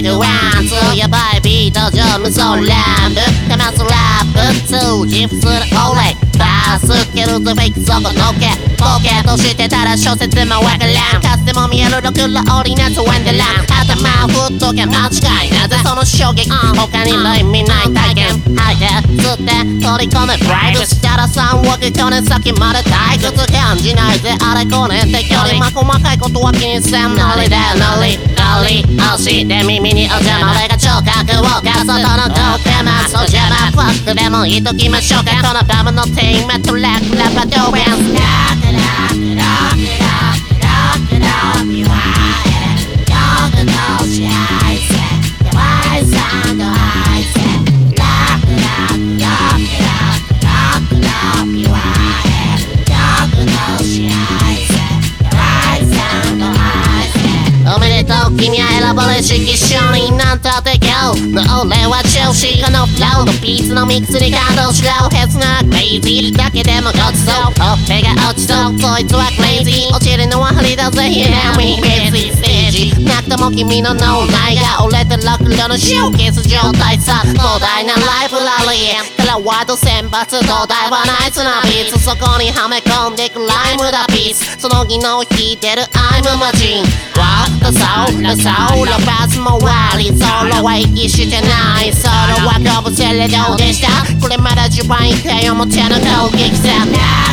チェックワンツーやばいビート上無双ランプかますラップ通じ伏する俺バースけるぞフェイクそこのけボケとしてたら小説もわからんかつても見えるろくろ織りなつワンダラン頭を振っとけ間違いなぜその衝撃他に類見ない体験吐いて吸って取り込むプライブしたら3億去年先まで退屈感じないぜあれこれって距離ま細かいことは気にせんノリでノリノリして耳にお邪魔俺が聴覚をか外のトークマそうじゃまファックでもいときましょうかこのバムのテーマトラックラバドーベンスおめでとう君は選ばれしき証人なんたって今日。の俺は調子このフロー。のビーツのミックスに感動しろ。ヘスなクレイジー。だけでもごちそう。ほっぺが落ちそう。そいつはクレイジー。落ちるのは針だぜ。Yeah, me? we ージなくても君の脳内が折れてロックロのショーケース状態さ壮大なライブラリーからワード選抜東大はナイスなビーツそこにはめ込んでくライムだピースその技能弾いてる I'm a machine わっとそうのそうのバスも割りソロは息してないソロはこぶせれどうでしたこれまだ10番以下表の攻撃さ